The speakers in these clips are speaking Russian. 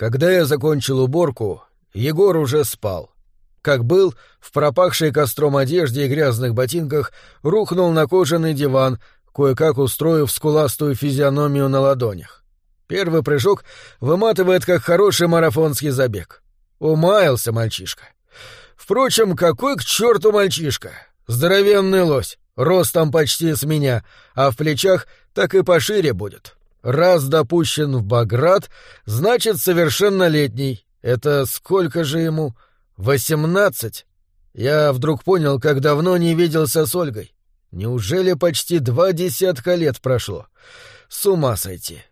Когда я закончил уборку, Егор уже спал. Как был, в пропахшей костром одежде и грязных ботинках, рухнул на кожаный диван, кое-как устроив скуластую физиономию на ладонях. Первый прыжок выматывает, как хороший марафонский забег. Умаялся мальчишка. Впрочем, какой к черту мальчишка? Здоровенный лось, ростом почти с меня, а в плечах так и пошире будет. Раз допущен в Баграт, значит, совершеннолетний. Это сколько же ему? Восемнадцать? Я вдруг понял, как давно не виделся с Ольгой. Неужели почти два десятка лет прошло? С ума сойти.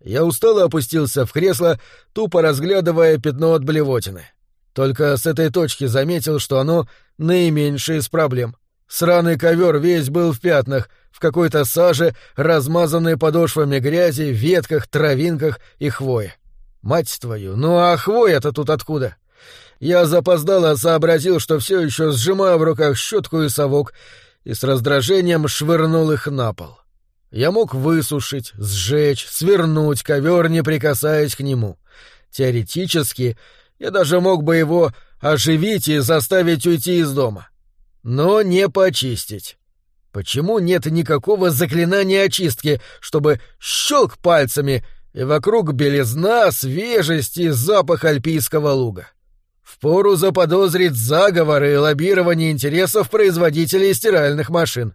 Я устало опустился в кресло, тупо разглядывая пятно от блевотины. Только с этой точки заметил, что оно наименьшее из проблем. Сраный ковер весь был в пятнах, в какой-то саже, размазанной подошвами грязи, ветках, травинках и хвое. Мать твою, ну а хвоя-то тут откуда? Я запоздало сообразил, что все еще сжимаю в руках щетку и совок, и с раздражением швырнул их на пол. Я мог высушить, сжечь, свернуть ковер, не прикасаясь к нему. Теоретически, я даже мог бы его оживить и заставить уйти из дома. Но не почистить. Почему нет никакого заклинания очистки, чтобы щелк пальцами, и вокруг белизна, свежесть и запах альпийского луга? Впору заподозрить заговоры и лоббирование интересов производителей стиральных машин.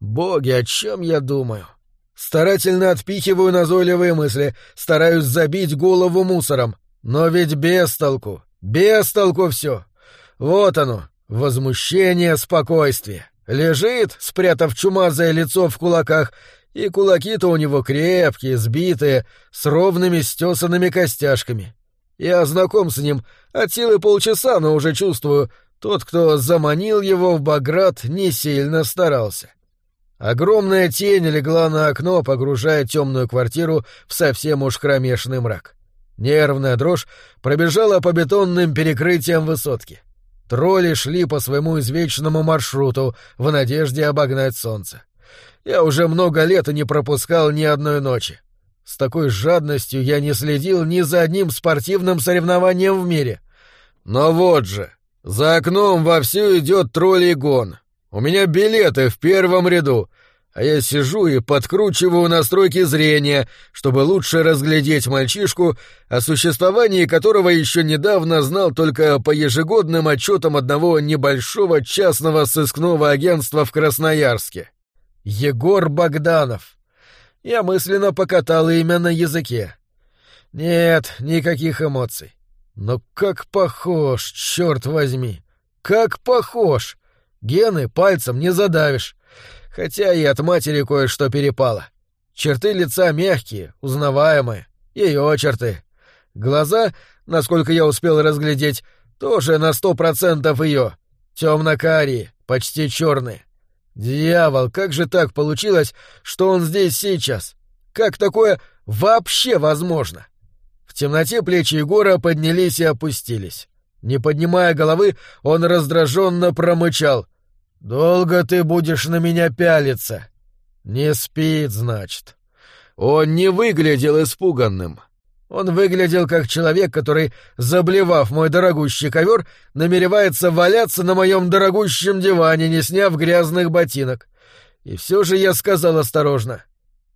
Боги, о чем я думаю? Старательно отпихиваю назойливые мысли, стараюсь забить голову мусором. Но ведь без толку, без толку все. Вот оно, возмущение, спокойствие. Лежит, спрятав чумазое лицо в кулаках, и кулаки-то у него крепкие, сбитые, с ровными стесанными костяшками. Я знаком с ним от силы полчаса, но уже чувствую, тот, кто заманил его в Баграт, не сильно старался. Огромная тень легла на окно, погружая темную квартиру в совсем уж кромешный мрак. Нервная дрожь пробежала по бетонным перекрытиям высотки. Тролли шли по своему извечному маршруту в надежде обогнать солнце. Я уже много лет и не пропускал ни одной ночи. С такой жадностью я не следил ни за одним спортивным соревнованием в мире. Но вот же, за окном вовсю идет троллей гон. У меня билеты в первом ряду, а я сижу и подкручиваю настройки зрения, чтобы лучше разглядеть мальчишку, о существовании которого еще недавно знал только по ежегодным отчетам одного небольшого частного сыскного агентства в Красноярске. Егор Богданов. Я мысленно покатал имя на языке. Нет, никаких эмоций. Но как похож, черт возьми! Как похож! Гены пальцем не задавишь. Хотя и от матери кое-что перепало. Черты лица мягкие, узнаваемые. Ее черты. Глаза, насколько я успел разглядеть, тоже на сто процентов ее. Темно-карие, почти черные. Дьявол, как же так получилось, что он здесь сейчас? Как такое вообще возможно? В темноте плечи Егора поднялись и опустились. Не поднимая головы, он раздраженно промычал. «Долго ты будешь на меня пялиться?» «Не спит, значит». Он не выглядел испуганным. Он выглядел как человек, который, заблевав мой дорогущий ковер, намеревается валяться на моем дорогущем диване, не сняв грязных ботинок. И все же я сказал осторожно.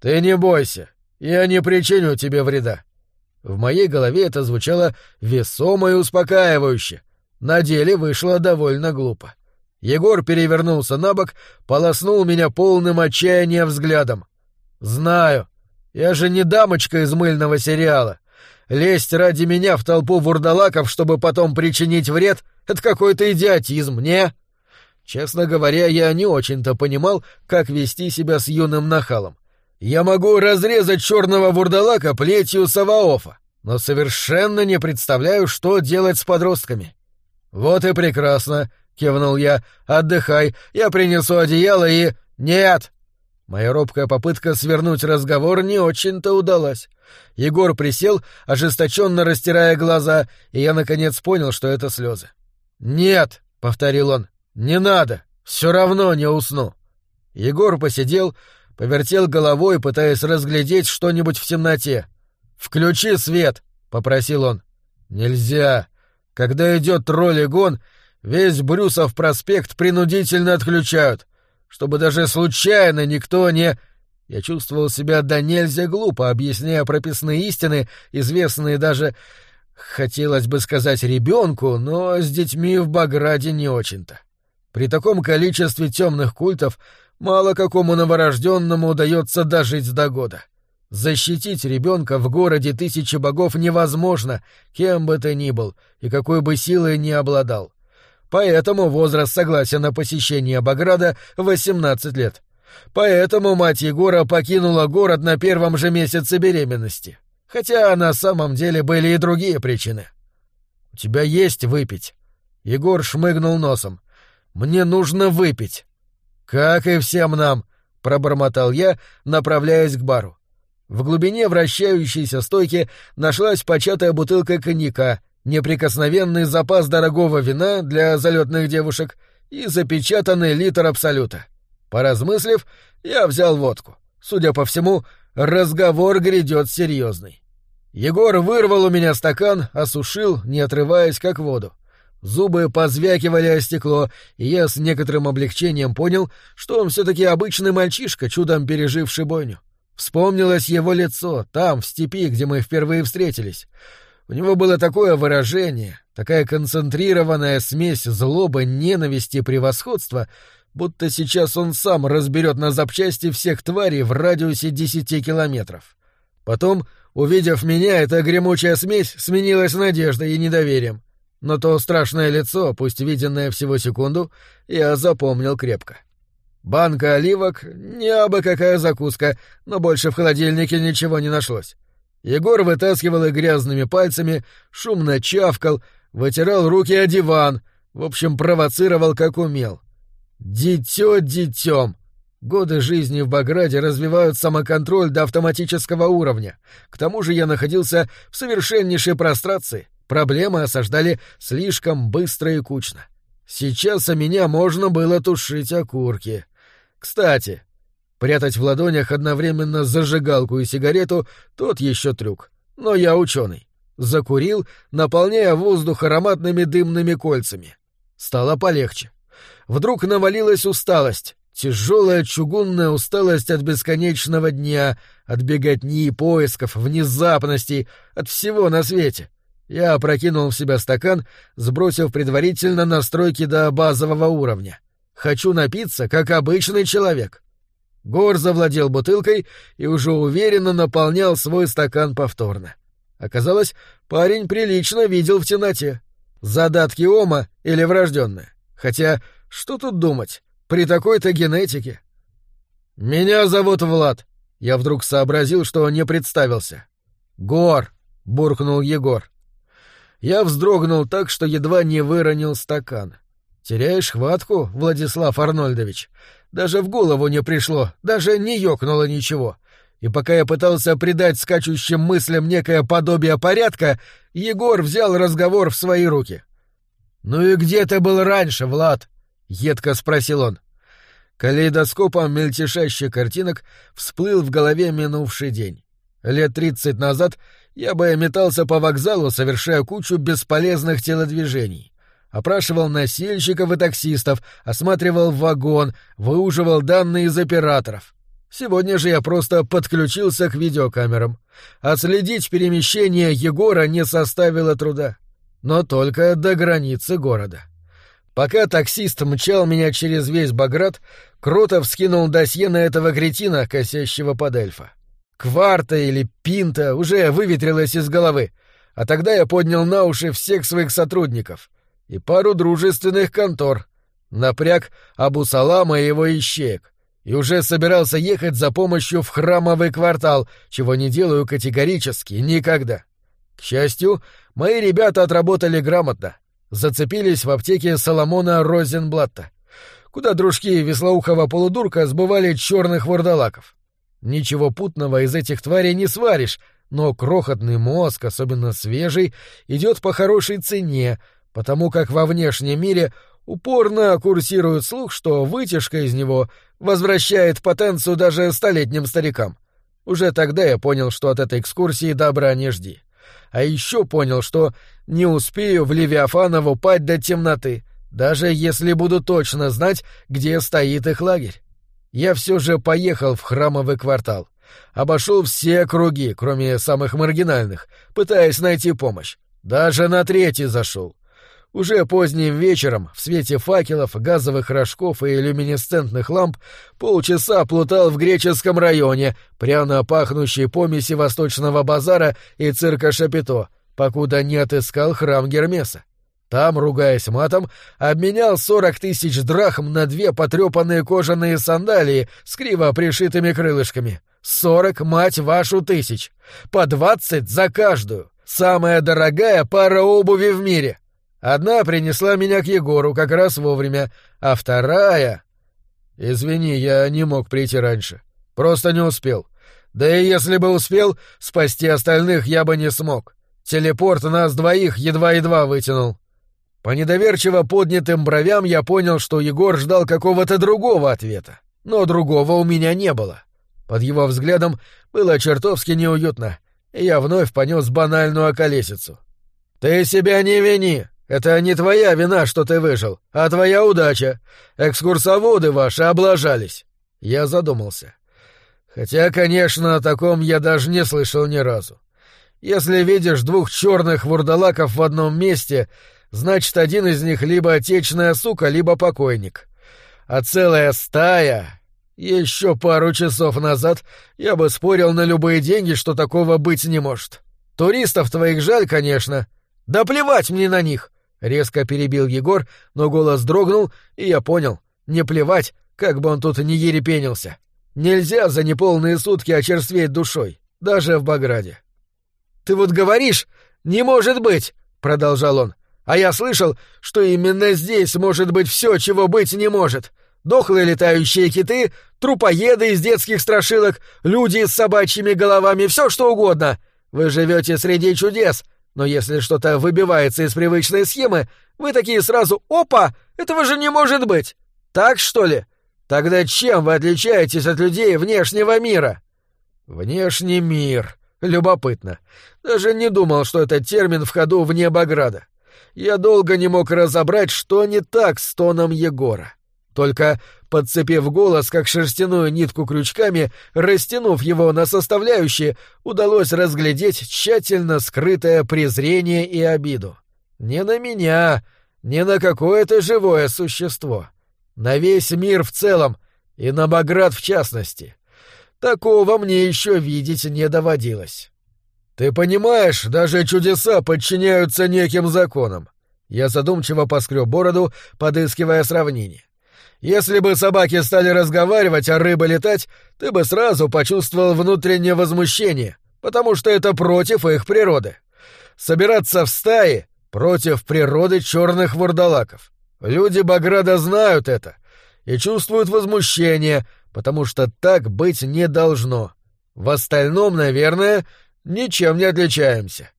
«Ты не бойся, я не причиню тебе вреда». В моей голове это звучало весомо и успокаивающе. На деле вышло довольно глупо. Егор перевернулся на бок, полоснул меня полным отчаяния взглядом. «Знаю. Я же не дамочка из мыльного сериала. Лезть ради меня в толпу вурдалаков, чтобы потом причинить вред — это какой-то идиотизм, не?» Честно говоря, я не очень-то понимал, как вести себя с юным нахалом. Я могу разрезать черного вурдалака плетью Саваофа, но совершенно не представляю, что делать с подростками. Вот и прекрасно, кивнул я. Отдыхай, я принесу одеяло и. Нет! Моя робкая попытка свернуть разговор не очень-то удалась. Егор присел, ожесточенно растирая глаза, и я наконец понял, что это слезы. Нет, повторил он, не надо, все равно не усну. Егор посидел, повертел головой, пытаясь разглядеть что-нибудь в темноте. «Включи свет!» — попросил он. Нельзя. Когда идет тролль-гон, весь Брюсов проспект принудительно отключают, чтобы даже случайно никто не... Я чувствовал себя до нельзя глупо, объясняя прописные истины, известные даже, хотелось бы сказать, ребенку, но с детьми в Баграде не очень-то. При таком количестве темных культов мало какому новорожденному удается дожить до года. Защитить ребенка в городе тысячи богов невозможно, кем бы ты ни был и какой бы силой ни обладал. Поэтому возраст согласия на посещение Баграда — 18 лет. Поэтому мать Егора покинула город на первом же месяце беременности. Хотя на самом деле были и другие причины. «У тебя есть выпить?» Егор шмыгнул носом. «Мне нужно выпить». «Как и всем нам», — пробормотал я, направляясь к бару. В глубине вращающейся стойки нашлась початая бутылка коньяка, неприкосновенный запас дорогого вина для залетных девушек и запечатанный литр абсолюта. Поразмыслив, я взял водку. Судя по всему, разговор грядет серьезный. Егор вырвал у меня стакан, осушил, не отрываясь, как воду. Зубы позвякивали о стекло, и я с некоторым облегчением понял, что он все-таки обычный мальчишка, чудом переживший бойню. Вспомнилось его лицо, там, в степи, где мы впервые встретились. У него было такое выражение, такая концентрированная смесь злобы, ненависти и превосходства, будто сейчас он сам разберет на запчасти всех тварей в радиусе десяти километров. Потом, увидев меня, эта гремучая смесь сменилась надеждой и недоверием. Но то страшное лицо, пусть виденное всего секунду, я запомнил крепко. Банка оливок — не абы какая закуска, но больше в холодильнике ничего не нашлось. Егор вытаскивал их грязными пальцами, шумно чавкал, вытирал руки о диван, в общем, провоцировал как умел. Дитё детем. Годы жизни в Баграде развивают самоконтроль до автоматического уровня. К тому же я находился в совершеннейшей прострации. Проблемы осаждали слишком быстро и кучно. Сейчас о меня можно было тушить окурки. Кстати, прятать в ладонях одновременно зажигалку и сигарету — тот еще трюк. Но я ученый. Закурил, наполняя воздух ароматными дымными кольцами. Стало полегче. Вдруг навалилась усталость. Тяжелая чугунная усталость от бесконечного дня, от беготни, поисков, внезапностей, от всего на свете. Я опрокинул в себя стакан, сбросив предварительно настройки до базового уровня. Хочу напиться, как обычный человек. Гор завладел бутылкой и уже уверенно наполнял свой стакан повторно. Оказалось, парень прилично видел в темноте. Задатки ома или врожденное. Хотя что тут думать? При такой-то генетике. «Меня зовут Влад». Я вдруг сообразил, что не представился. «Гор», — буркнул Егор. Я вздрогнул так, что едва не выронил стакан. «Теряешь хватку, Владислав Арнольдович? Даже в голову не пришло, даже не ёкнуло ничего. И пока я пытался придать скачущим мыслям некое подобие порядка, Егор взял разговор в свои руки. «Ну и где ты был раньше, Влад?» — едко спросил он. Калейдоскопом мельтешащих картинок всплыл в голове минувший день. Лет тридцать назад я бы метался по вокзалу, совершая кучу бесполезных телодвижений. Опрашивал носильщиков и таксистов, осматривал вагон, выуживал данные из операторов. Сегодня же я просто подключился к видеокамерам. Отследить перемещение Егора не составило труда. Но только до границы города. Пока таксист мчал меня через весь Баграт, Кротов скинул досье на этого кретина, косящего под эльфа. Кварта или пинта уже выветрилась из головы, а тогда я поднял на уши всех своих сотрудников и пару дружественных контор, напряг Абу Салама и его ищеек, и уже собирался ехать за помощью в храмовый квартал, чего не делаю категорически никогда. К счастью, мои ребята отработали грамотно зацепились в аптеке Соломона Розенблатта, куда дружки веслоухого полудурка сбывали черных вурдалаков. Ничего путного из этих тварей не сваришь, но крохотный мозг, особенно свежий, идет по хорошей цене, потому как во внешнем мире упорно курсирует слух, что вытяжка из него возвращает потенцию даже столетним старикам. Уже тогда я понял, что от этой экскурсии добра не жди. А еще понял, что не успею в Левиафанову пать до темноты, даже если буду точно знать, где стоит их лагерь. Я все же поехал в храмовый квартал. Обошел все круги, кроме самых маргинальных, пытаясь найти помощь. Даже на третий зашел. Уже поздним вечером, в свете факелов, газовых рожков и люминесцентных ламп, полчаса плутал в греческом районе, пряно пахнущей помеси Восточного базара и цирка Шапито, покуда не отыскал храм Гермеса. Там, ругаясь матом, обменял сорок тысяч драхм на две потрепанные кожаные сандалии с криво пришитыми крылышками. Сорок, мать вашу, тысяч! По двадцать за каждую! Самая дорогая пара обуви в мире! Одна принесла меня к Егору как раз вовремя, а вторая... Извини, я не мог прийти раньше. Просто не успел. Да и если бы успел, спасти остальных я бы не смог. Телепорт нас двоих едва-едва вытянул. По недоверчиво поднятым бровям я понял, что Егор ждал какого-то другого ответа. Но другого у меня не было. Под его взглядом было чертовски неуютно, и я вновь понес банальную околесицу. «Ты себя не вини!» Это не твоя вина, что ты выжил, а твоя удача. Экскурсоводы ваши облажались. Я задумался. Хотя, конечно, о таком я даже не слышал ни разу. Если видишь двух черных вурдалаков в одном месте, значит, один из них либо отечная сука, либо покойник. А целая стая... Еще пару часов назад я бы спорил на любые деньги, что такого быть не может. Туристов твоих жаль, конечно. Да плевать мне на них. Резко перебил Егор, но голос дрогнул, и я понял. Не плевать, как бы он тут ни ерепенился. Нельзя за неполные сутки очерстветь душой, даже в Баграде. «Ты вот говоришь, не может быть!» — продолжал он. «А я слышал, что именно здесь может быть все, чего быть не может. Дохлые летающие киты, трупоеды из детских страшилок, люди с собачьими головами, все что угодно. Вы живете среди чудес, но если что-то выбивается из привычной схемы, вы такие сразу «Опа! Этого же не может быть!» Так, что ли? Тогда чем вы отличаетесь от людей внешнего мира? Внешний мир. Любопытно. Даже не думал, что этот термин в ходу вне Баграда. Я долго не мог разобрать, что не так с тоном Егора. Только, подцепив голос, как шерстяную нитку крючками, растянув его на составляющие, удалось разглядеть тщательно скрытое презрение и обиду. Не на меня, не на какое-то живое существо. На весь мир в целом и на Баграт в частности. Такого мне еще видеть не доводилось. Ты понимаешь, даже чудеса подчиняются неким законам. Я задумчиво поскреб бороду, подыскивая сравнение. Если бы собаки стали разговаривать, а рыба летать, ты бы сразу почувствовал внутреннее возмущение, потому что это против их природы. Собираться в стаи против природы черных вурдалаков. Люди Баграда знают это и чувствуют возмущение, потому что так быть не должно. В остальном, наверное, ничем не отличаемся.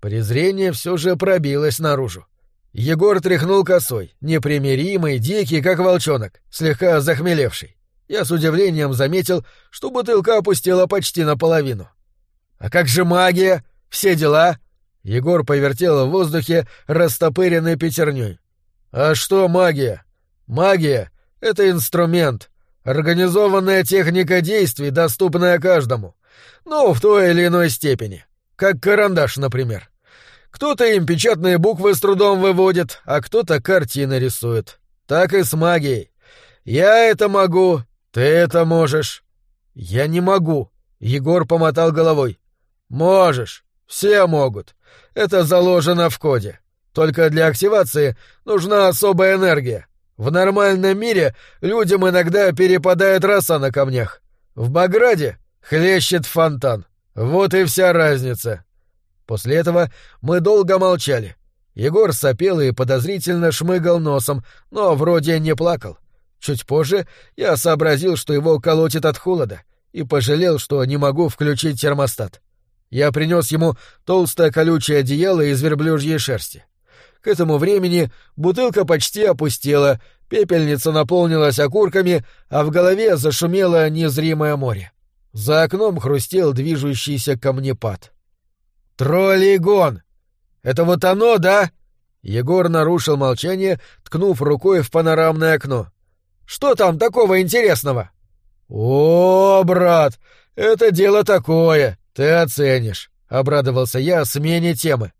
Презрение все же пробилось наружу. Егор тряхнул косой, непримиримый, дикий, как волчонок, слегка захмелевший. Я с удивлением заметил, что бутылка опустила почти наполовину. «А как же магия? Все дела?» Егор повертел в воздухе растопыренной пятерней. «А что магия? Магия — это инструмент, организованная техника действий, доступная каждому. Ну, в той или иной степени. Как карандаш, например. Кто-то им печатные буквы с трудом выводит, а кто-то картины рисует. Так и с магией. Я это могу, ты это можешь. Я не могу. Егор помотал головой. Можешь. Все могут. Это заложено в коде. Только для активации нужна особая энергия. В нормальном мире людям иногда перепадает роса на камнях. В Баграде хлещет фонтан. Вот и вся разница. После этого мы долго молчали. Егор сопел и подозрительно шмыгал носом, но вроде не плакал. Чуть позже я сообразил, что его колотит от холода, и пожалел, что не могу включить термостат. Я принес ему толстое колючее одеяло из верблюжьей шерсти. К этому времени бутылка почти опустела, пепельница наполнилась окурками, а в голове зашумело незримое море. За окном хрустел движущийся камнепад. Троллигон! Это вот оно, да?» Егор нарушил молчание, ткнув рукой в панорамное окно. «Что там такого интересного?» «О, брат, это дело такое, ты оценишь», — обрадовался я смене темы.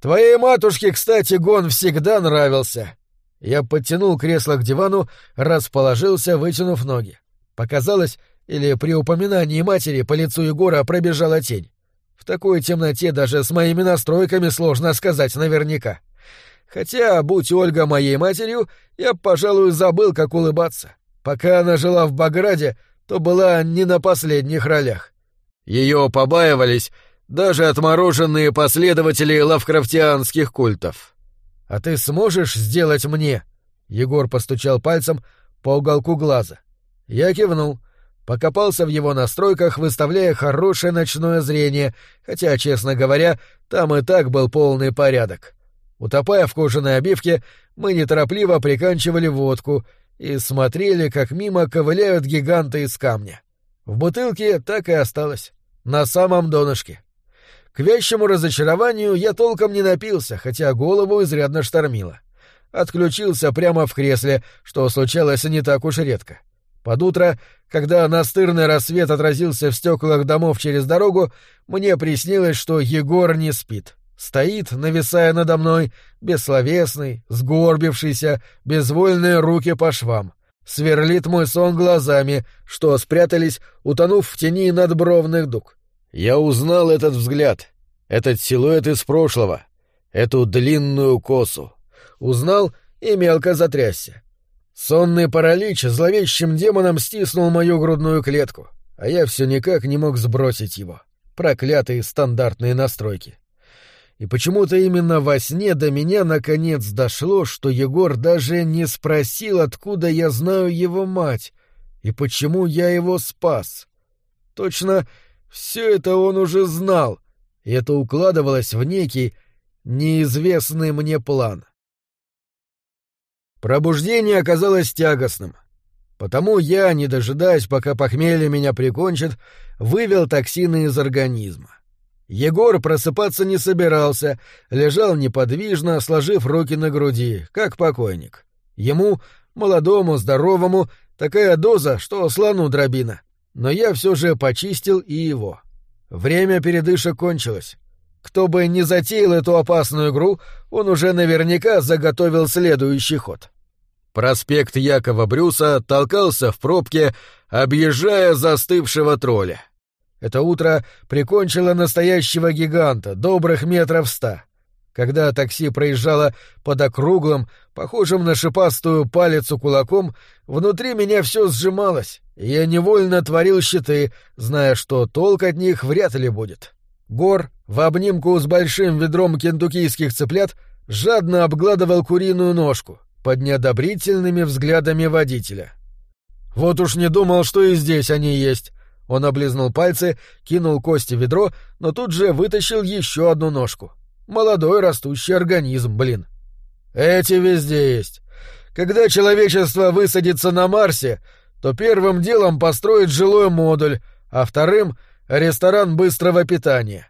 «Твоей матушке, кстати, гон всегда нравился». Я подтянул кресло к дивану, расположился, вытянув ноги. Показалось, или при упоминании матери по лицу Егора пробежала тень. В такой темноте даже с моими настройками сложно сказать наверняка. Хотя, будь Ольга моей матерью, я, пожалуй, забыл, как улыбаться. Пока она жила в Баграде, то была не на последних ролях. Ее побаивались даже отмороженные последователи лавкрафтианских культов. «А ты сможешь сделать мне?» Егор постучал пальцем по уголку глаза. Я кивнул, покопался в его настройках, выставляя хорошее ночное зрение, хотя, честно говоря, там и так был полный порядок. Утопая в кожаной обивке, мы неторопливо приканчивали водку — и смотрели, как мимо ковыляют гиганты из камня. В бутылке так и осталось, на самом донышке. К вещему разочарованию я толком не напился, хотя голову изрядно штормило. Отключился прямо в кресле, что случалось не так уж редко. Под утро, когда настырный рассвет отразился в стеклах домов через дорогу, мне приснилось, что Егор не спит. Стоит, нависая надо мной, бессловесный, сгорбившийся, безвольные руки по швам. Сверлит мой сон глазами, что спрятались, утонув в тени надбровных дуг. Я узнал этот взгляд, этот силуэт из прошлого, эту длинную косу. Узнал и мелко затрясся. Сонный паралич зловещим демоном стиснул мою грудную клетку, а я все никак не мог сбросить его. Проклятые стандартные настройки. И почему-то именно во сне до меня наконец дошло, что Егор даже не спросил, откуда я знаю его мать и почему я его спас. Точно, все это он уже знал, и это укладывалось в некий неизвестный мне план. Пробуждение оказалось тягостным. Потому я, не дожидаясь, пока похмелье меня прикончит, вывел токсины из организма. Егор просыпаться не собирался, лежал неподвижно, сложив руки на груди, как покойник. Ему, молодому, здоровому, такая доза, что слону дробина. Но я все же почистил и его. Время передышек кончилось. Кто бы ни затеял эту опасную игру, он уже наверняка заготовил следующий ход. Проспект Якова Брюса толкался в пробке, объезжая застывшего тролля. Это утро прикончило настоящего гиганта, добрых метров ста. Когда такси проезжало под округлым, похожим на шипастую палицу кулаком, внутри меня все сжималось, и я невольно творил щиты, зная, что толк от них вряд ли будет. Гор, в обнимку с большим ведром кентуккийских цыплят, жадно обгладывал куриную ножку под неодобрительными взглядами водителя. «Вот уж не думал, что и здесь они есть», он облизнул пальцы, кинул кости в ведро, но тут же вытащил еще одну ножку. Молодой растущий организм, блин. Эти везде есть. Когда человечество высадится на Марсе, то первым делом построит жилой модуль, а вторым — ресторан быстрого питания.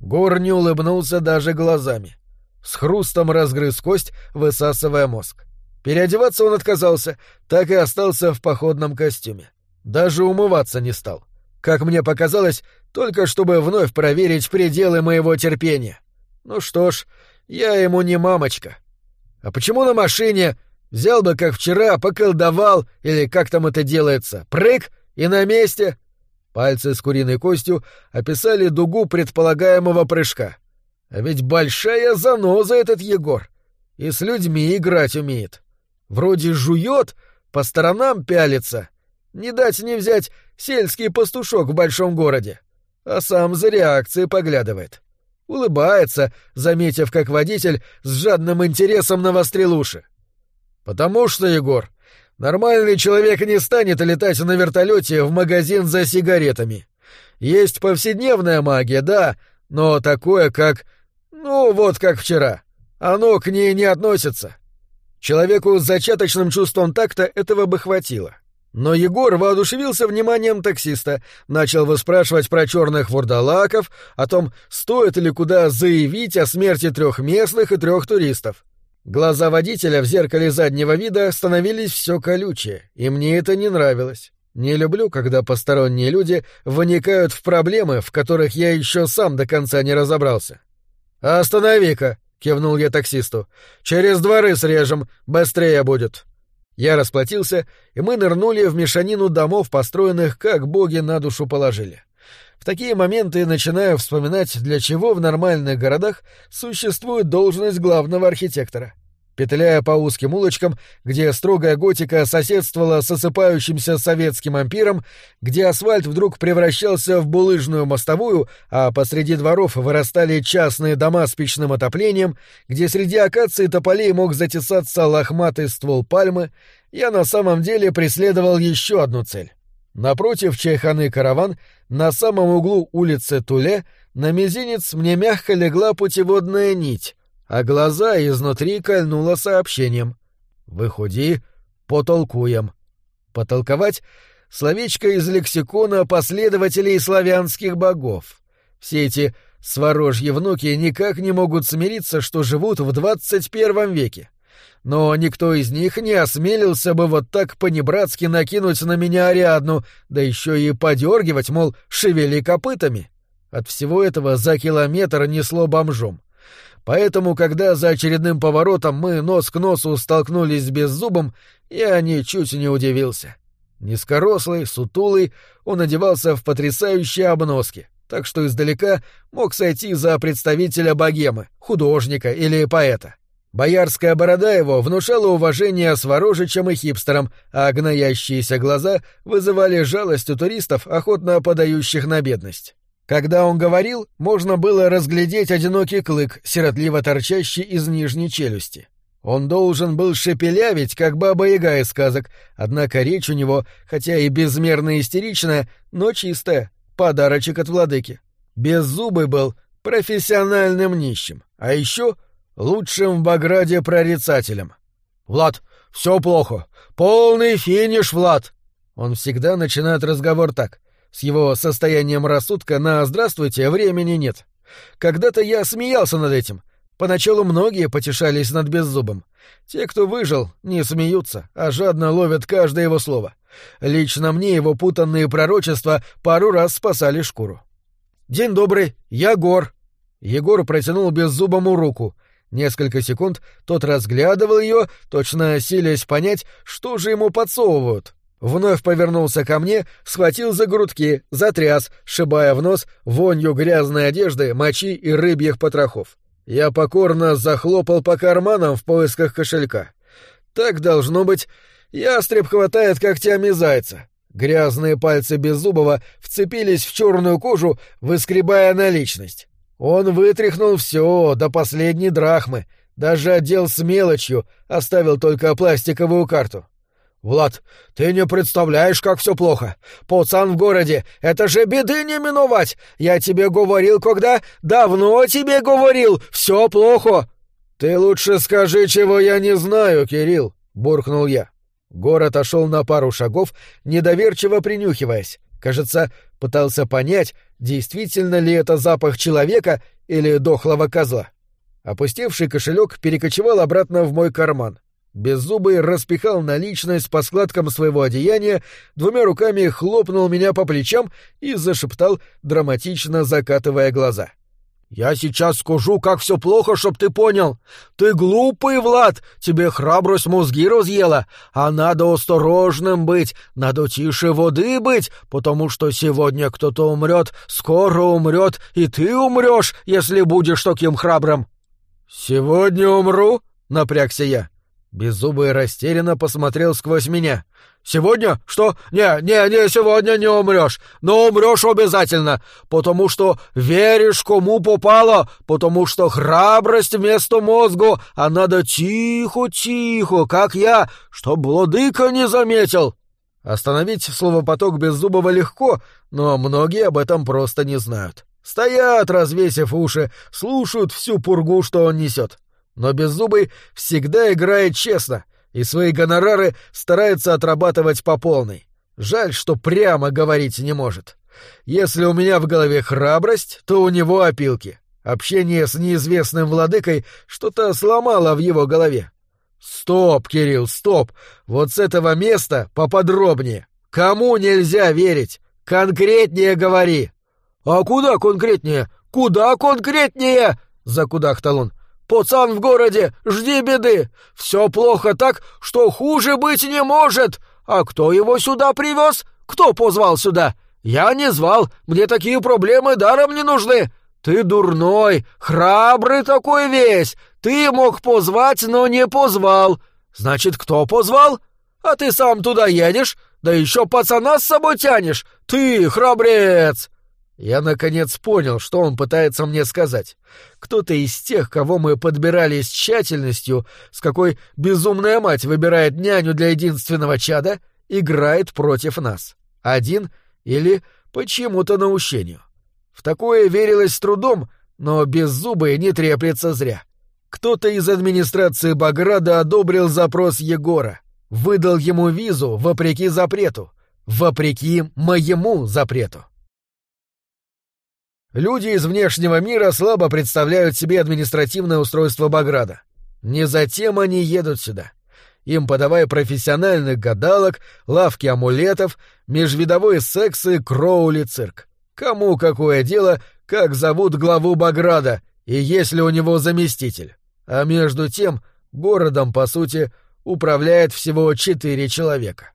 Гор не улыбнулся даже глазами. С хрустом разгрыз кость, высасывая мозг. Переодеваться он отказался, так и остался в походном костюме. Даже умываться не стал. — как мне показалось, только чтобы вновь проверить пределы моего терпения. Ну что ж, я ему не мамочка. А почему на машине? Взял бы, как вчера, поколдовал, или как там это делается, прыг и на месте. Пальцы с куриной костью описали дугу предполагаемого прыжка. А ведь большая заноза этот Егор. И с людьми играть умеет. Вроде жует, по сторонам пялится. Не дать не взять сельский пастушок в большом городе. А сам за реакцией поглядывает. Улыбается, заметив, как водитель с жадным интересом навострил уши. «Потому что, Егор, нормальный человек не станет летать на вертолете в магазин за сигаретами. Есть повседневная магия, да, но такое, как... Ну, вот как вчера. Оно к ней не относится. Человеку с зачаточным чувством такта этого бы хватило. Но Егор воодушевился вниманием таксиста, начал выспрашивать про черных вурдалаков, о том, стоит ли куда заявить о смерти трех местных и трех туристов. Глаза водителя в зеркале заднего вида становились все колючее, и мне это не нравилось. Не люблю, когда посторонние люди вникают в проблемы, в которых я еще сам до конца не разобрался. «Останови-ка!» — кивнул я таксисту. «Через дворы срежем, быстрее будет». Я расплатился, и мы нырнули в мешанину домов, построенных, как боги на душу положили. Такие моменты начинаю вспоминать, для чего в нормальных городах существует должность главного архитектора — Петляя по узким улочкам, где строгая готика соседствовала с осыпающимся советским ампиром, где асфальт вдруг превращался в булыжную мостовую, а посреди дворов вырастали частные дома с печным отоплением, где среди акаций и тополей мог затесаться лохматый ствол пальмы, я на самом деле преследовал еще одну цель. Напротив чайханы караван, на самом углу улицы Туле, на мизинец мне мягко легла путеводная нить, а глаза изнутри кольнуло сообщением. «Выходи, потолкуем». Потолковать — словечко из лексикона последователей славянских богов. Все эти сворожьи внуки никак не могут смириться, что живут в двадцать первом веке. Но никто из них не осмелился бы вот так понебратски накинуть на меня Ариадну, да еще и подергивать, мол, шевели копытами. От всего этого за километр несло бомжом. Поэтому, когда за очередным поворотом мы нос к носу столкнулись с беззубом, я ничуть не удивился. Низкорослый, сутулый, он одевался в потрясающие обноски, так что издалека мог сойти за представителя богемы, художника или поэта. Боярская борода его внушала уважение сворожичам и хипстерам, а гноящиеся глаза вызывали жалость у туристов, охотно подающих на бедность. Когда он говорил, можно было разглядеть одинокий клык, сиротливо торчащий из нижней челюсти. Он должен был шепелявить, как баба-яга из сказок, однако речь у него, хотя и безмерно истеричная, но чистая, подарочек от владыки. Беззубый был профессиональным нищим, а еще лучшим в Баграде прорицателем. «Влад, все плохо. Полный финиш, Влад!» Он всегда начинает разговор так. С его состоянием рассудка на «здравствуйте» времени нет. Когда-то я смеялся над этим. Поначалу многие потешались над беззубым. Те, кто выжил, не смеются, а жадно ловят каждое его слово. Лично мне его путанные пророчества пару раз спасали шкуру. «День добрый, я Гор». Егор протянул беззубому руку. Несколько секунд тот разглядывал ее, точно силясь понять, что же ему подсовывают. Вновь повернулся ко мне, схватил за грудки, затряс, шибая в нос вонью грязной одежды, мочи и рыбьих потрохов. Я покорно захлопал по карманам в поисках кошелька. Так должно быть. Ястреб хватает когтями зайца. Грязные пальцы Беззубова вцепились в черную кожу, выскребая наличность. Он вытряхнул все до последней драхмы, даже отдел с мелочью, оставил только пластиковую карту. «Влад, ты не представляешь, как все плохо. Пацан в городе, это же беды не миновать. Я тебе говорил, когда... Давно тебе говорил, все плохо». «Ты лучше скажи, чего я не знаю, Кирилл», — буркнул я. Город отошел на пару шагов, недоверчиво принюхиваясь. Кажется, пытался понять, действительно ли это запах человека или дохлого козла. Опустевший кошелек перекочевал обратно в мой карман. Беззубый распихал наличность по складкам своего одеяния, двумя руками хлопнул меня по плечам и зашептал, драматично закатывая глаза. «Я сейчас скажу, как все плохо, чтоб ты понял. Ты глупый, Влад, тебе храбрость мозги разъела, а надо осторожным быть, надо тише воды быть, потому что сегодня кто-то умрет, скоро умрет, и ты умрешь, если будешь таким храбрым». «Сегодня умру?» — напрягся я. Беззубый растерянно посмотрел сквозь меня. «Сегодня? Что? Не, не, не, сегодня не умрешь. Но умрешь обязательно, потому что веришь, кому попало, потому что храбрость вместо мозгу, а надо тихо-тихо, как я, чтоб владыка не заметил». Остановить словопоток Беззубого легко, но многие об этом просто не знают. Стоят, развесив уши, слушают всю пургу, что он несет. Но Беззубый всегда играет честно, и свои гонорары старается отрабатывать по полной. Жаль, что прямо говорить не может. Если у меня в голове храбрость, то у него опилки. Общение с неизвестным владыкой что-то сломало в его голове. Стоп, Кирилл, стоп. Вот с этого места поподробнее. Кому нельзя верить? Конкретнее говори. А куда конкретнее? Куда конкретнее? Закудахтал он. Пацан в городе, жди беды. Все плохо так, что хуже быть не может. А кто его сюда привез? Кто позвал сюда? Я не звал, мне такие проблемы даром не нужны. Ты дурной, храбрый такой весь. Ты мог позвать, но не позвал. Значит, кто позвал? А ты сам туда едешь, да еще пацана с собой тянешь. Ты храбрец. Я наконец понял, что он пытается мне сказать. Кто-то из тех, кого мы подбирали с тщательностью, с какой безумная мать выбирает няню для единственного чада, играет против нас. Один или почему-то наущению. В такое верилось с трудом, но беззубые не треплется зря. Кто-то из администрации Баграда одобрил запрос Егора, выдал ему визу вопреки запрету, вопреки моему запрету. Люди из внешнего мира слабо представляют себе административное устройство Баграда. Не затем они едут сюда. Им подавай профессиональных гадалок, лавки амулетов, межвидовой секс и кроули-цирк. Кому какое дело, как зовут главу Баграда и есть ли у него заместитель. А между тем городом, по сути, управляет всего четыре человека.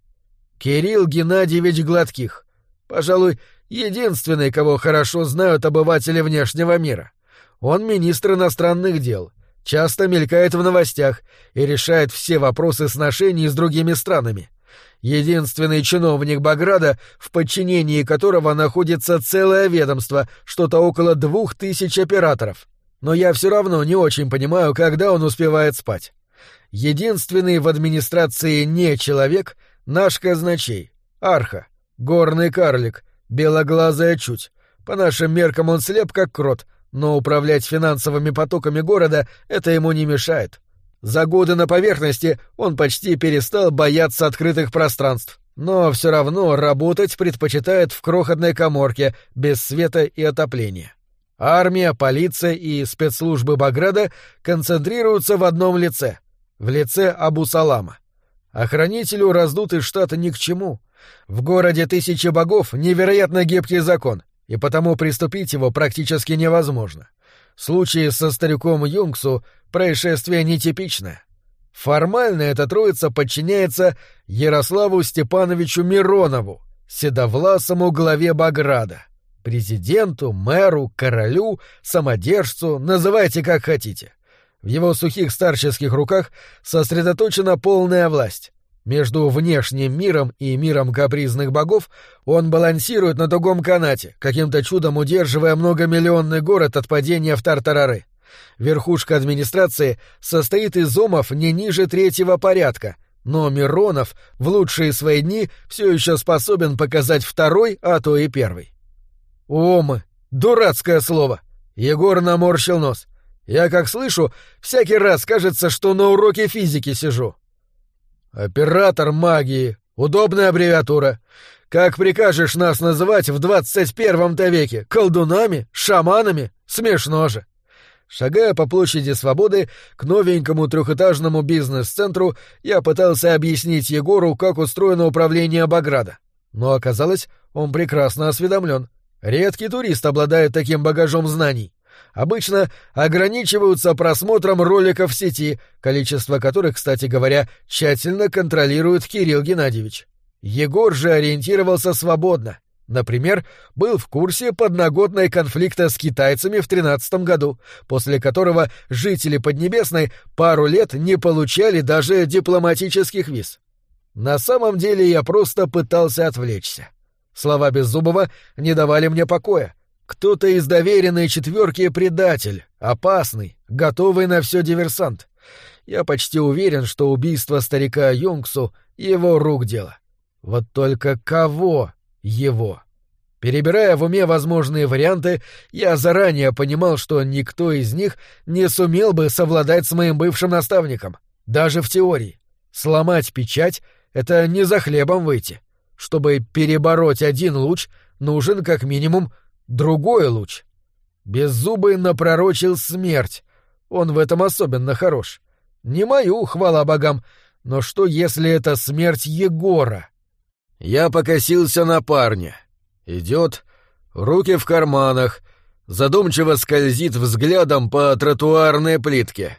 Кирилл Геннадьевич Гладких. Пожалуй, единственный, кого хорошо знают обыватели внешнего мира. Он министр иностранных дел, часто мелькает в новостях и решает все вопросы сношений с другими странами единственный чиновник Баграда, в подчинении которого находится целое ведомство, что-то около двух тысяч операторов. Но я все равно не очень понимаю, когда он успевает спать. Единственный в администрации не человек — наш казначей, Арха, горный карлик, белоглазая чуть. По нашим меркам он слеп как крот, но управлять финансовыми потоками города это ему не мешает. За годы на поверхности он почти перестал бояться открытых пространств, но все равно работать предпочитает в крохотной коморке, без света и отопления. Армия, полиция и спецслужбы Баграда концентрируются в одном лице — в лице Абу-Салама. Охранителю раздутый штат ни к чему. В городе тысячи богов невероятно гибкий закон, и потому приступить его практически невозможно. Случай со стариком Юнгсу — происшествие нетипичное. Формально эта троица подчиняется Ярославу Степановичу Миронову, седовласому главе Баграда, президенту, мэру, королю, самодержцу, называйте как хотите. В его сухих старческих руках сосредоточена полная власть. Между внешним миром и миром капризных богов он балансирует на тугом канате, каким-то чудом удерживая многомиллионный город от падения в Тартарары. Верхушка администрации состоит из омов не ниже третьего порядка, но Миронов в лучшие свои дни все еще способен показать второй, а то и первый. Омы. Дурацкое слово. Егор наморщил нос. Я, как слышу, всякий раз кажется, что на уроке физики сижу. «Оператор магии. Удобная аббревиатура. Как прикажешь нас называть в двадцать первом-то веке? Колдунами? Шаманами? Смешно же!» Шагая по площади Свободы к новенькому трехэтажному бизнес-центру, я пытался объяснить Егору, как устроено управление Баграда. Но оказалось, он прекрасно осведомлен. Редкий турист обладает таким багажом знаний обычно ограничиваются просмотром роликов в сети, количество которых, кстати говоря, тщательно контролирует Кирилл Геннадьевич. Егор же ориентировался свободно. Например, был в курсе подноготной конфликта с китайцами в 13 году, после которого жители Поднебесной пару лет не получали даже дипломатических виз. На самом деле я просто пытался отвлечься. Слова Беззубова не давали мне покоя. Кто-то из доверенной четверки предатель, опасный, готовый на все диверсант. Я почти уверен, что убийство старика Юнгсу — его рук дело. Вот только кого его? Перебирая в уме возможные варианты, я заранее понимал, что никто из них не сумел бы совладать с моим бывшим наставником, даже в теории. сломать печать — это не за хлебом выйти. Чтобы перебороть один луч, нужен как минимум другой луч. Беззубый напророчил смерть. Он в этом особенно хорош. Не мою, хвала богам, но что, если это смерть Егора? Я покосился на парня. Идет, руки в карманах, задумчиво скользит взглядом по тротуарной плитке.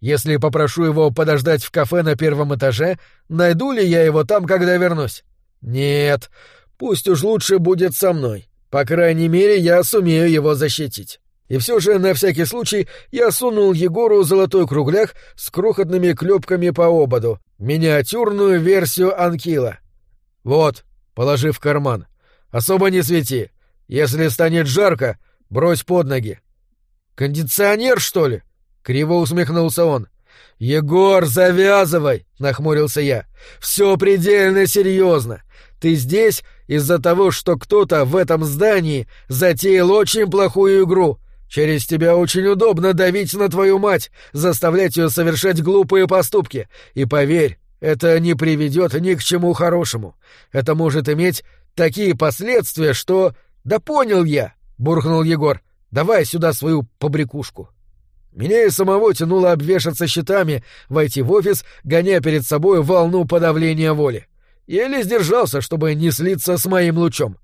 Если попрошу его подождать в кафе на первом этаже, найду ли я его там, когда вернусь? Нет, пусть уж лучше будет со мной. По крайней мере, я сумею его защитить. И все же, на всякий случай, я сунул Егору золотой кругляк с крохотными клепками по ободу, миниатюрную версию анкила. Вот, положив в карман. Особо не свети. Если станет жарко, брось под ноги. Кондиционер, что ли? Криво усмехнулся он. Егор, завязывай, нахмурился я. Все предельно серьезно. Ты здесь из-за того, что кто-то в этом здании затеял очень плохую игру. Через тебя очень удобно давить на твою мать, заставлять ее совершать глупые поступки. И поверь, это не приведет ни к чему хорошему. Это может иметь такие последствия, что... Да понял я, буркнул Егор. Давай сюда свою побрякушку. Меня и самого тянуло обвешаться щитами, войти в офис, гоня перед собой волну подавления воли. Еле сдержался, чтобы не слиться с моим лучом.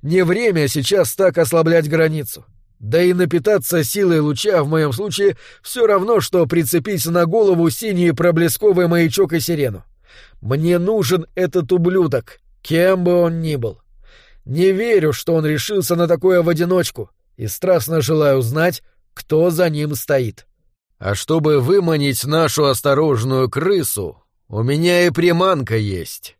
Не время сейчас так ослаблять границу. Да и напитаться силой луча в моем случае все равно, что прицепить на голову синий проблесковый маячок и сирену. Мне нужен этот ублюдок, кем бы он ни был. Не верю, что он решился на такое в одиночку, и страстно желаю знать, кто за ним стоит. А чтобы выманить нашу осторожную крысу, у меня и приманка есть.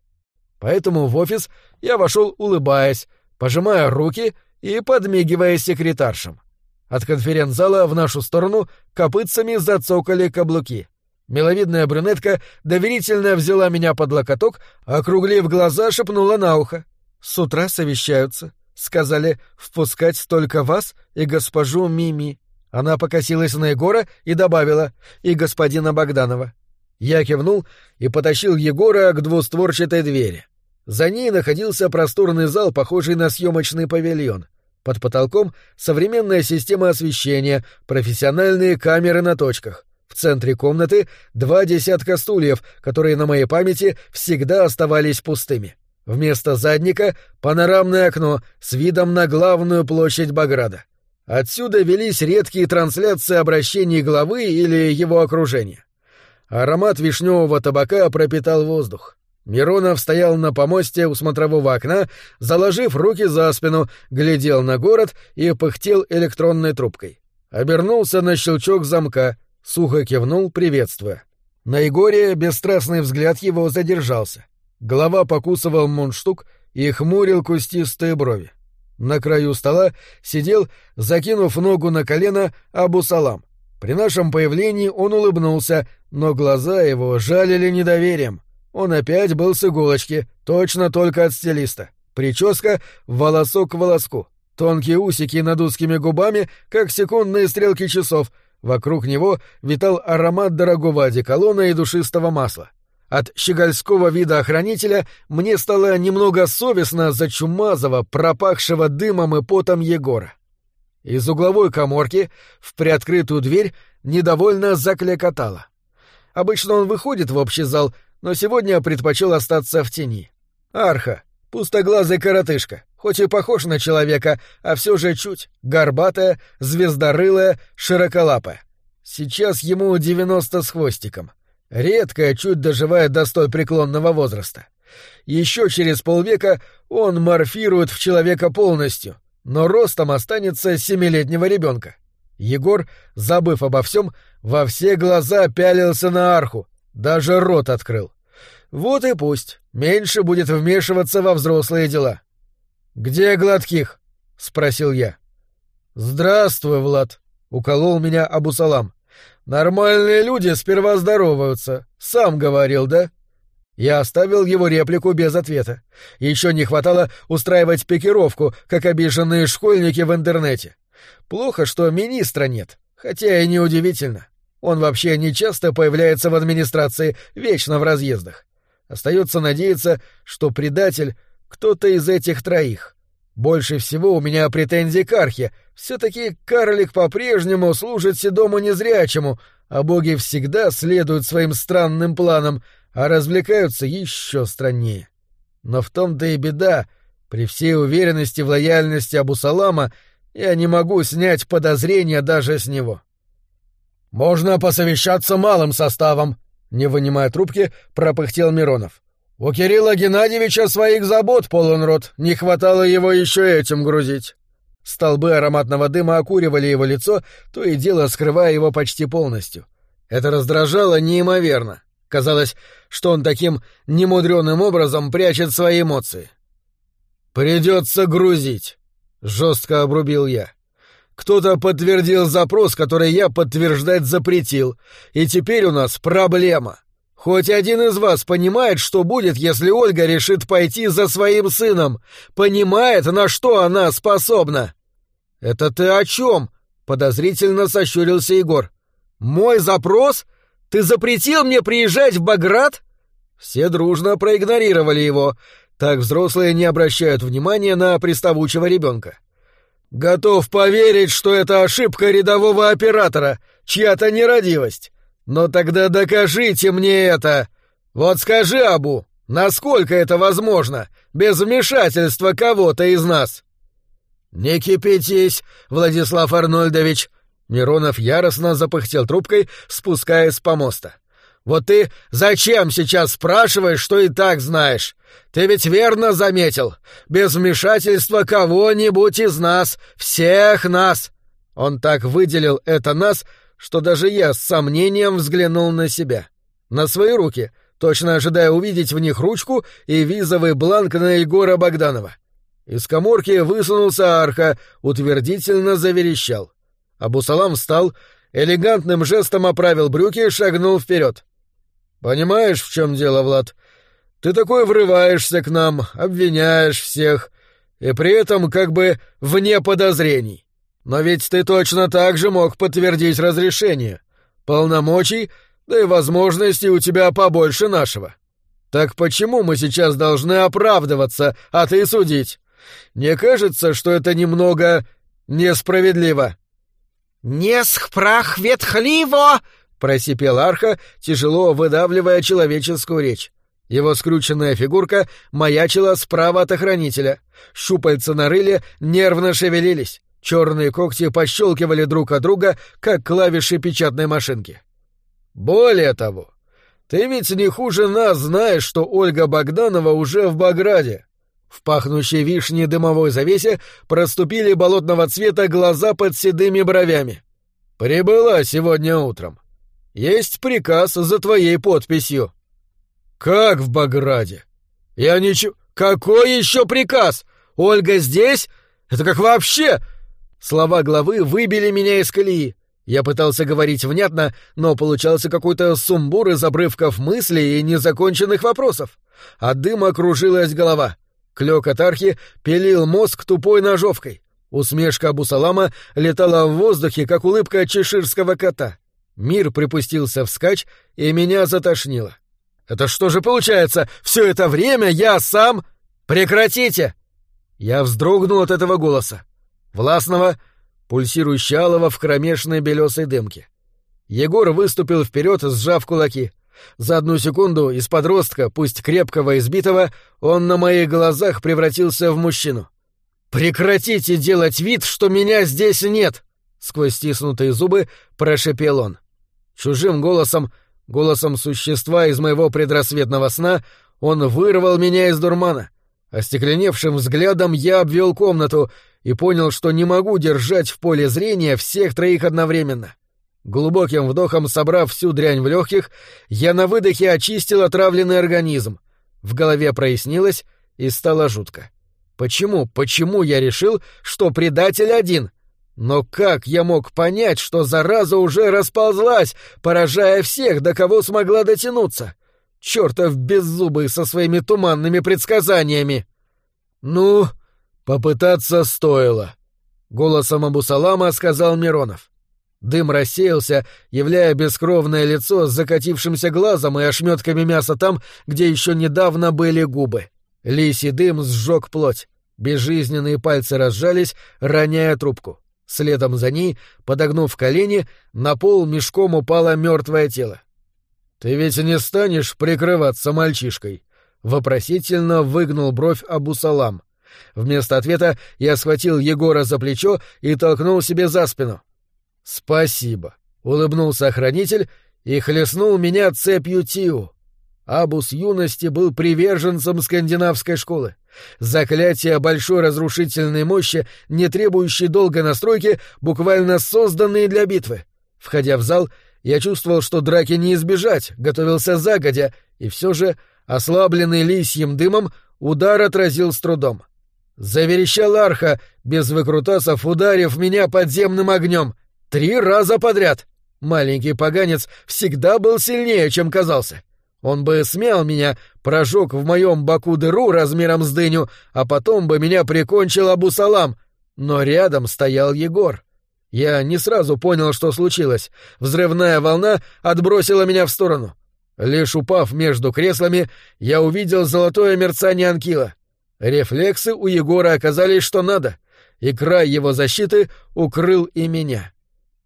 Поэтому в офис я вошел, улыбаясь, пожимая руки и подмигивая секретаршам. От конференц-зала в нашу сторону копытцами зацокали каблуки. Миловидная брюнетка доверительно взяла меня под локоток, округлив глаза, шепнула на ухо. «С утра совещаются. Сказали впускать только вас и госпожу Мими». Она покосилась на Егора и добавила «и господина Богданова». Я кивнул и потащил Егора к двустворчатой двери. За ней находился просторный зал, похожий на съемочный павильон. Под потолком современная система освещения, профессиональные камеры на точках. В центре комнаты два десятка стульев, которые на моей памяти всегда оставались пустыми. Вместо задника — панорамное окно с видом на главную площадь Баграда. Отсюда велись редкие трансляции обращений главы или его окружения. Аромат вишневого табака пропитал воздух. Миронов стоял на помосте у смотрового окна, заложив руки за спину, глядел на город и пыхтел электронной трубкой. Обернулся на щелчок замка, сухо кивнул, приветствуя. На Егоре бесстрастный взгляд его задержался. Голова покусывал мундштук и хмурил кустистые брови. На краю стола сидел, закинув ногу на колено, Абу-Салам. При нашем появлении он улыбнулся, но глаза его жалили недоверием. Он опять был с иголочки, точно только от стилиста. Прическа — волосок к волоску. Тонкие усики над узкими губами, как секундные стрелки часов. Вокруг него витал аромат дорогого одеколона и душистого масла. От щегольского вида охранителя мне стало немного совестно за чумазого, пропахшего дымом и потом Егора. Из угловой коморки в приоткрытую дверь недовольно заклекотало. Обычно он выходит в общий зал, но сегодня предпочел остаться в тени. Арха, пустоглазый коротышка, хоть и похож на человека, а все же чуть, горбатая, звездорылая, широколапая. Сейчас ему девяносто с хвостиком. Редкая, чуть доживает до столь преклонного возраста. Еще через полвека он морфирует в человека полностью, но ростом останется семилетнего ребенка. Егор, забыв обо всем, во все глаза пялился на арху, даже рот открыл. Вот и пусть. Меньше будет вмешиваться во взрослые дела. Где Гладких? спросил я. Здравствуй, Влад, уколол меня Абусалам. Нормальные люди сперва здороваются. Сам говорил, да? Я оставил его реплику без ответа. Еще не хватало устраивать пикировку, как обиженные школьники в интернете. Плохо, что министра нет, хотя и неудивительно. Он вообще не часто появляется в администрации, вечно в разъездах. Остается надеяться, что предатель — кто-то из этих троих. Больше всего у меня претензий к Архе. Все-таки карлик по-прежнему служит седому незрячему, а боги всегда следуют своим странным планам, а развлекаются еще страннее. Но в том-то и беда. При всей уверенности в лояльности Абусалама я не могу снять подозрения даже с него. «Можно посовещаться малым составом», — не вынимая трубки, пропыхтел Миронов. «У Кирилла Геннадьевича своих забот полон рот, не хватало его еще этим грузить». Столбы ароматного дыма окуривали его лицо, то и дело скрывая его почти полностью. Это раздражало неимоверно. Казалось, что он таким немудреным образом прячет свои эмоции. «Придется грузить», — жестко обрубил я. Кто-то подтвердил запрос, который я подтверждать запретил, и теперь у нас проблема. Хоть один из вас понимает, что будет, если Ольга решит пойти за своим сыном, понимает, на что она способна. Это ты о чем? подозрительно сощурился Егор. Мой запрос? Ты запретил мне приезжать в Баграт? Все дружно проигнорировали его. Так взрослые не обращают внимания на приставучего ребенка. Готов поверить, что это ошибка рядового оператора, чья-то нерадивость. Но тогда докажите мне это. Вот скажи, Абу, насколько это возможно, без вмешательства кого-то из нас? Не кипятись, Владислав Арнольдович. Миронов яростно запыхтел трубкой, спускаясь с помоста. Вот ты зачем сейчас спрашиваешь, что и так знаешь? Ты ведь верно заметил. Без вмешательства кого-нибудь из нас, всех нас. Он так выделил это нас, что даже я с сомнением взглянул на себя. На свои руки, точно ожидая увидеть в них ручку и визовый бланк на Егора Богданова. Из коморки высунулся арха, утвердительно заверещал. Абусалам встал, элегантным жестом оправил брюки и шагнул вперед. Понимаешь, в чем дело, Влад? Ты такой врываешься к нам, обвиняешь всех, и при этом как бы вне подозрений. Но ведь ты точно так же мог подтвердить разрешение. Полномочий, да и возможностей у тебя побольше нашего. Так почему мы сейчас должны оправдываться, а ты судить? Не кажется, что это немного несправедливо?» «Несхпрахветхливо!» Просипел Арха, тяжело выдавливая человеческую речь. Его скрюченная фигурка маячила справа от охранителя. Щупальца на рыле нервно шевелились. Черные когти пощелкивали друг от друга, как клавиши печатной машинки. «Более того, ты ведь не хуже нас знаешь, что Ольга Богданова уже в Баграде». В пахнущей вишне дымовой завесе проступили болотного цвета глаза под седыми бровями. «Прибыла сегодня утром. Есть приказ за твоей подписью. Как в Баграде? Я ничего... Какой еще приказ? Ольга здесь? Это как вообще? Слова главы выбили меня из колеи. Я пытался говорить внятно, но получался какой-то сумбур из обрывков мыслей и незаконченных вопросов. А дым окружилась голова. Клёк архи пилил мозг тупой ножовкой. Усмешка Абусалама летала в воздухе, как улыбка чеширского кота. Мир припустился вскачь, и меня затошнило. «Это что же получается? Все это время я сам...» «Прекратите!» Я вздрогнул от этого голоса. Властного, пульсирующего в кромешной белесой дымке. Егор выступил вперед, сжав кулаки. За одну секунду из подростка, пусть крепкого и избитого, он на моих глазах превратился в мужчину. «Прекратите делать вид, что меня здесь нет!» Сквозь стиснутые зубы прошепел он. Чужим голосом, голосом существа из моего предрассветного сна, он вырвал меня из дурмана. Остекленевшим взглядом я обвел комнату и понял, что не могу держать в поле зрения всех троих одновременно. Глубоким вдохом собрав всю дрянь в легких, я на выдохе очистил отравленный организм. В голове прояснилось и стало жутко. Почему, почему я решил, что предатель один — но как я мог понять, что зараза уже расползлась, поражая всех, до кого смогла дотянуться? Чёртов беззубый со своими туманными предсказаниями! Ну, попытаться стоило, — голосом Абусалама сказал Миронов. Дым рассеялся, являя бескровное лицо с закатившимся глазом и ошметками мяса там, где еще недавно были губы. Лисий дым сжег плоть. Безжизненные пальцы разжались, роняя трубку. Следом за ней, подогнув колени, на пол мешком упало мертвое тело. «Ты ведь не станешь прикрываться мальчишкой?» — вопросительно выгнул бровь Абу Салам. Вместо ответа я схватил Егора за плечо и толкнул себе за спину. «Спасибо», — улыбнулся охранитель и хлестнул меня цепью Тиу. Абус юности был приверженцем скандинавской школы. Заклятия большой разрушительной мощи, не требующие долгой настройки, буквально созданные для битвы. Входя в зал, я чувствовал, что драки не избежать, готовился загодя, и все же, ослабленный лисьим дымом, удар отразил с трудом. Заверещал арха, без выкрутасов ударив меня подземным огнем. Три раза подряд. Маленький поганец всегда был сильнее, чем казался. Он бы смял меня, прожег в моем боку дыру размером с дыню, а потом бы меня прикончил Абусалам. Но рядом стоял Егор. Я не сразу понял, что случилось. Взрывная волна отбросила меня в сторону. Лишь упав между креслами, я увидел золотое мерцание Анкила. Рефлексы у Егора оказались что надо, и край его защиты укрыл и меня.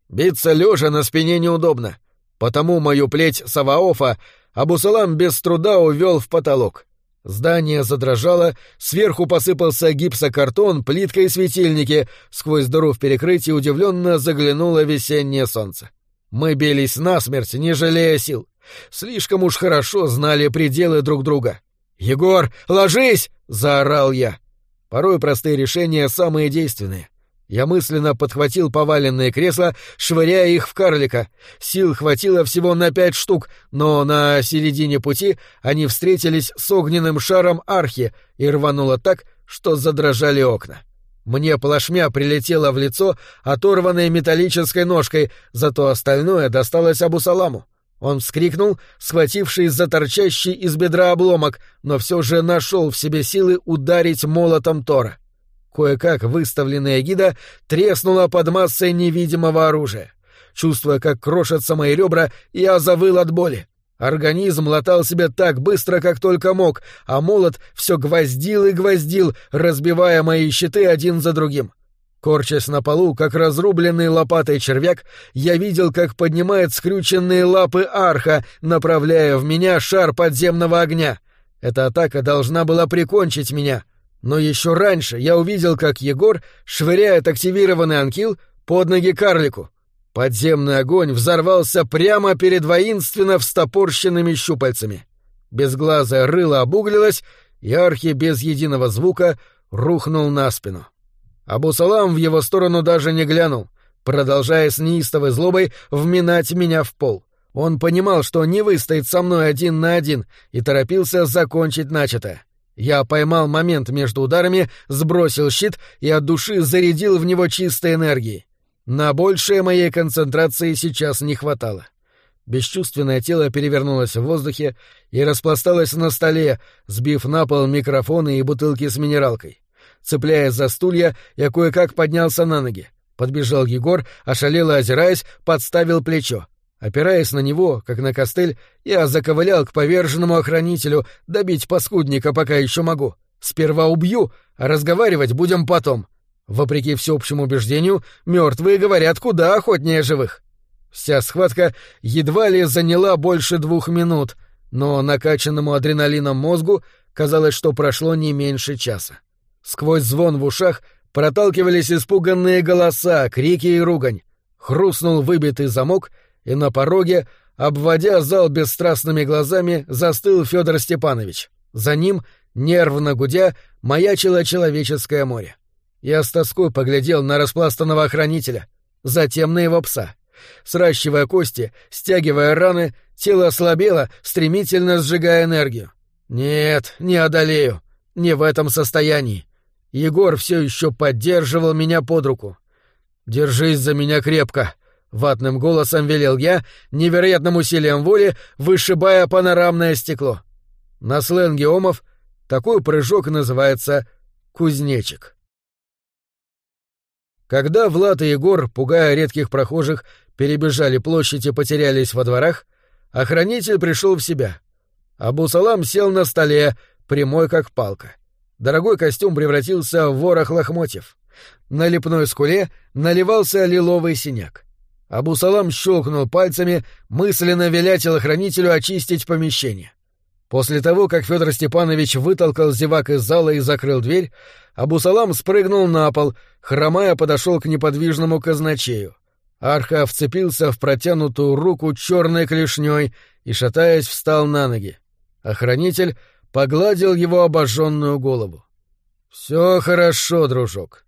Биться лежа на спине неудобно, потому мою плеть Саваофа Абусалам без труда увел в потолок. Здание задрожало, сверху посыпался гипсокартон, плитка и светильники, сквозь дыру в перекрытии удивленно заглянуло весеннее солнце. Мы бились насмерть, не жалея сил. Слишком уж хорошо знали пределы друг друга. «Егор, ложись!» — заорал я. Порой простые решения самые действенные. Я мысленно подхватил поваленные кресла, швыряя их в карлика. Сил хватило всего на пять штук, но на середине пути они встретились с огненным шаром архи и рвануло так, что задрожали окна. Мне плашмя прилетело в лицо, оторванной металлической ножкой, зато остальное досталось Абусаламу. Он вскрикнул, схватившись за торчащий из бедра обломок, но все же нашел в себе силы ударить молотом Тора. — Кое-как выставленная гида треснула под массой невидимого оружия. Чувствуя, как крошатся мои ребра, я завыл от боли. Организм латал себя так быстро, как только мог, а молот все гвоздил и гвоздил, разбивая мои щиты один за другим. Корчась на полу, как разрубленный лопатой червяк, я видел, как поднимает скрюченные лапы арха, направляя в меня шар подземного огня. Эта атака должна была прикончить меня — но еще раньше я увидел, как Егор швыряет активированный анкил под ноги карлику. Подземный огонь взорвался прямо перед воинственно встопорщенными щупальцами. Безглазое рыло обуглилось, и архи без единого звука рухнул на спину. Абусалам в его сторону даже не глянул, продолжая с неистовой злобой вминать меня в пол. Он понимал, что не выстоит со мной один на один, и торопился закончить начатое. Я поймал момент между ударами, сбросил щит и от души зарядил в него чистой энергией. На большее моей концентрации сейчас не хватало. Бесчувственное тело перевернулось в воздухе и распласталось на столе, сбив на пол микрофоны и бутылки с минералкой. Цепляясь за стулья, я кое-как поднялся на ноги. Подбежал Егор, ошалело озираясь, подставил плечо. Опираясь на него, как на костыль, я заковылял к поверженному охранителю добить паскудника, пока еще могу. Сперва убью, а разговаривать будем потом. Вопреки всеобщему убеждению, мертвые говорят куда охотнее живых. Вся схватка едва ли заняла больше двух минут, но накачанному адреналином мозгу казалось, что прошло не меньше часа. Сквозь звон в ушах проталкивались испуганные голоса, крики и ругань. Хрустнул выбитый замок — и на пороге, обводя зал бесстрастными глазами, застыл Федор Степанович. За ним, нервно гудя, маячило человеческое море. Я с тоской поглядел на распластанного охранителя, затем на его пса. Сращивая кости, стягивая раны, тело ослабело, стремительно сжигая энергию. Нет, не одолею, не в этом состоянии. Егор все еще поддерживал меня под руку. «Держись за меня крепко», — ватным голосом велел я, невероятным усилием воли, вышибая панорамное стекло. На сленге омов такой прыжок называется «кузнечик». Когда Влад и Егор, пугая редких прохожих, перебежали площадь и потерялись во дворах, охранитель пришел в себя. Абу-Салам сел на столе, прямой как палка. Дорогой костюм превратился в ворох лохмотьев. На лепной скуле наливался лиловый синяк. Абу-Салам щелкнул пальцами, мысленно веля телохранителю очистить помещение. После того, как Федор Степанович вытолкал зевак из зала и закрыл дверь, Абусалам спрыгнул на пол, хромая подошел к неподвижному казначею. Арха вцепился в протянутую руку черной клешней и, шатаясь, встал на ноги. Охранитель погладил его обожженную голову. «Все хорошо, дружок.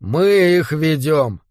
Мы их ведем.